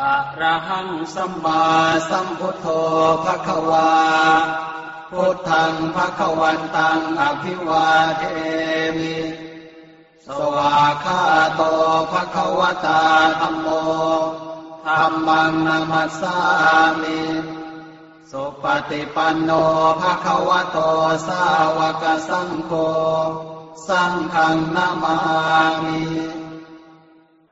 อะระหังสัมมาสัมพุทโธภะคะวา พุทธังภะคะวันตังอภิวาเทมิ สวาคาโตภะคะวตาธัมโมธรรมังนามัสสามิสุปฏิปันโนภะคะวะโตสาวกสังโฆ สังฆังนามามิ